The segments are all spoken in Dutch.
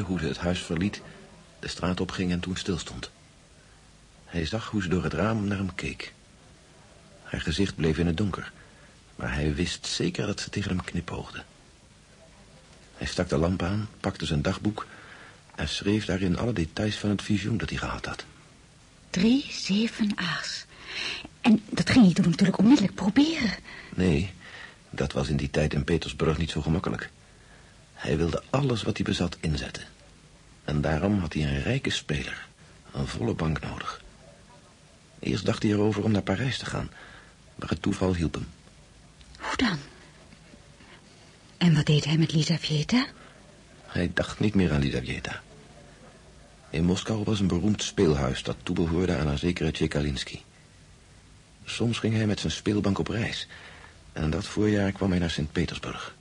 hoe ze het huis verliet, de straat opging en toen stilstond. Hij zag hoe ze door het raam naar hem keek. Haar gezicht bleef in het donker, maar hij wist zeker dat ze tegen hem knipoogde. Hij stak de lamp aan, pakte zijn dagboek en schreef daarin alle details van het visioen dat hij gehad had. Drie, zeven aas. En dat ging hij toen natuurlijk onmiddellijk proberen. Nee, dat was in die tijd in Petersburg niet zo gemakkelijk. Hij wilde alles wat hij bezat inzetten. En daarom had hij een rijke speler, een volle bank nodig. Eerst dacht hij erover om naar Parijs te gaan, maar het toeval hielp hem. Hoe dan? En wat deed hij met Lisaveta? Hij dacht niet meer aan Lisaveta. In Moskou was een beroemd speelhuis dat toebehoorde aan een zekere Tchekalinsky. Soms ging hij met zijn speelbank op reis. En dat voorjaar kwam hij naar Sint-Petersburg.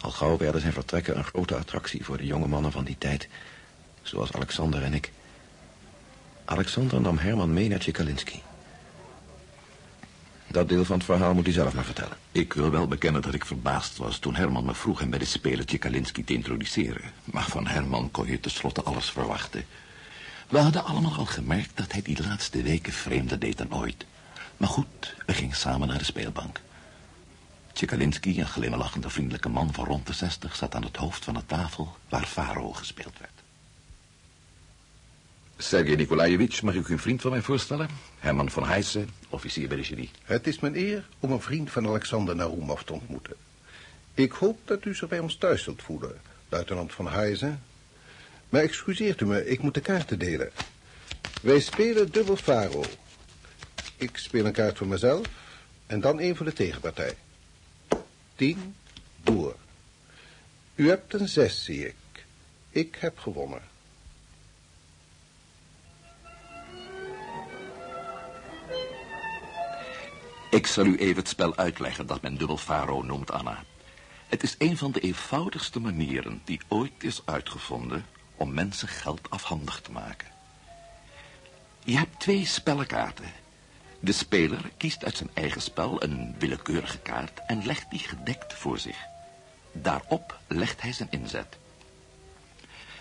Al gauw werden zijn vertrekken een grote attractie voor de jonge mannen van die tijd. Zoals Alexander en ik. Alexander nam Herman mee naar Tchekalinsky. Dat deel van het verhaal moet hij zelf maar vertellen. Ik wil wel bekennen dat ik verbaasd was toen Herman me vroeg hem bij de speler Tchekalinsky te introduceren. Maar van Herman kon je tenslotte alles verwachten. We hadden allemaal al gemerkt dat hij die laatste weken vreemder deed dan ooit. Maar goed, we gingen samen naar de speelbank. Tchekalinsky, een glimlachende vriendelijke man van rond de zestig... zat aan het hoofd van de tafel waar Faro gespeeld werd. Sergej Nikolajevich, mag ik u een vriend van mij voorstellen? Herman van Heijsen, officier bij de genie. Het is mijn eer om een vriend van Alexander Narumov te ontmoeten. Ik hoop dat u zich bij ons thuis zult voelen, luitenant van Heijzen. Maar excuseert u me, ik moet de kaarten delen. Wij spelen dubbel faro. Ik speel een kaart voor mezelf en dan een voor de tegenpartij. Tien, door. U hebt een zes, zie ik. Ik heb gewonnen. Ik zal u even het spel uitleggen dat men dubbel faro noemt, Anna. Het is een van de eenvoudigste manieren die ooit is uitgevonden om mensen geld afhandig te maken. Je hebt twee spellenkaarten. De speler kiest uit zijn eigen spel een willekeurige kaart en legt die gedekt voor zich. Daarop legt hij zijn inzet.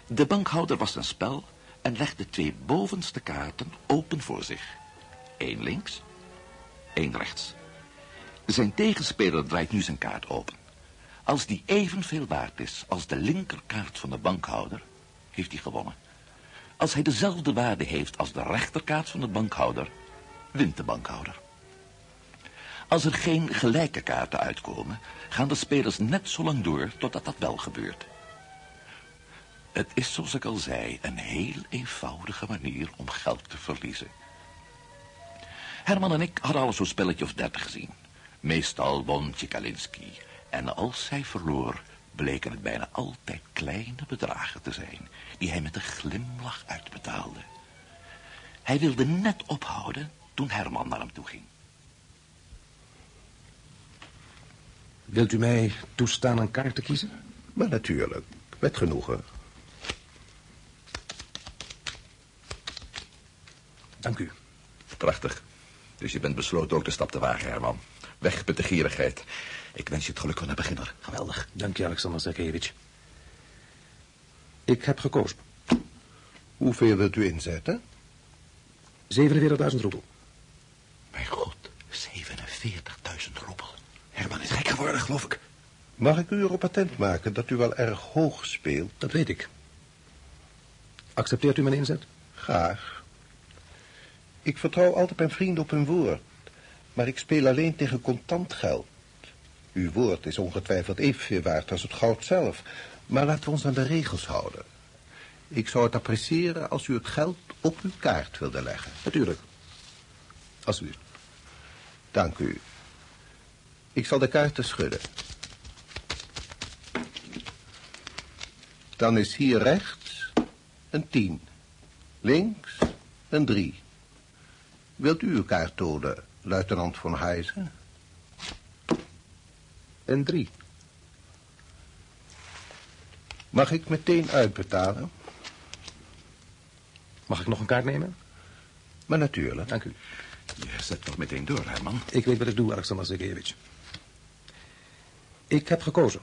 De bankhouder was zijn spel en legt de twee bovenste kaarten open voor zich. Eén links, één rechts. Zijn tegenspeler draait nu zijn kaart open. Als die evenveel waard is als de linkerkaart van de bankhouder, heeft hij gewonnen. Als hij dezelfde waarde heeft als de rechterkaart van de bankhouder, wint de bankhouder. Als er geen gelijke kaarten uitkomen, gaan de spelers net zo lang door totdat dat wel gebeurt. Het is, zoals ik al zei, een heel eenvoudige manier om geld te verliezen. Herman en ik hadden al zo'n spelletje of dertig gezien. Meestal won Tchekalinski. En als hij verloor, bleken het bijna altijd kleine bedragen te zijn... die hij met een glimlach uitbetaalde. Hij wilde net ophouden toen Herman naar hem toe ging. Wilt u mij toestaan een kaart te kiezen? Maar natuurlijk, met genoegen. Dank u. Prachtig. Dus je bent besloten ook de stap te wagen, Herman. Weg met de gierigheid. Ik wens je het geluk van de beginner. Geweldig. Dank je, Alexander Sergejevich. Ik heb gekozen. Hoeveel wilt u inzetten? 47.000 roebel. Mijn god, 47.000 roebel. Geworden, geloof ik. Mag ik u erop patent maken dat u wel erg hoog speelt? Dat weet ik. Accepteert u mijn inzet? Graag. Ik vertrouw altijd mijn vrienden op hun woord. Maar ik speel alleen tegen contant geld. Uw woord is ongetwijfeld evenveel waard als het goud zelf. Maar laten we ons aan de regels houden. Ik zou het appreciëren als u het geld op uw kaart wilde leggen. Natuurlijk. Alsjeblieft. Dank u. Ik zal de kaarten schudden. Dan is hier rechts een tien. Links een drie. Wilt u uw kaart tonen, luitenant von Heijzen? Een drie. Mag ik meteen uitbetalen? Mag ik nog een kaart nemen? Maar natuurlijk. Dank u. Je zet nog meteen door, Herman. Ik weet wat ik doe, Alexander Sergejevich. Ik heb gekozen.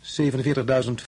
47.000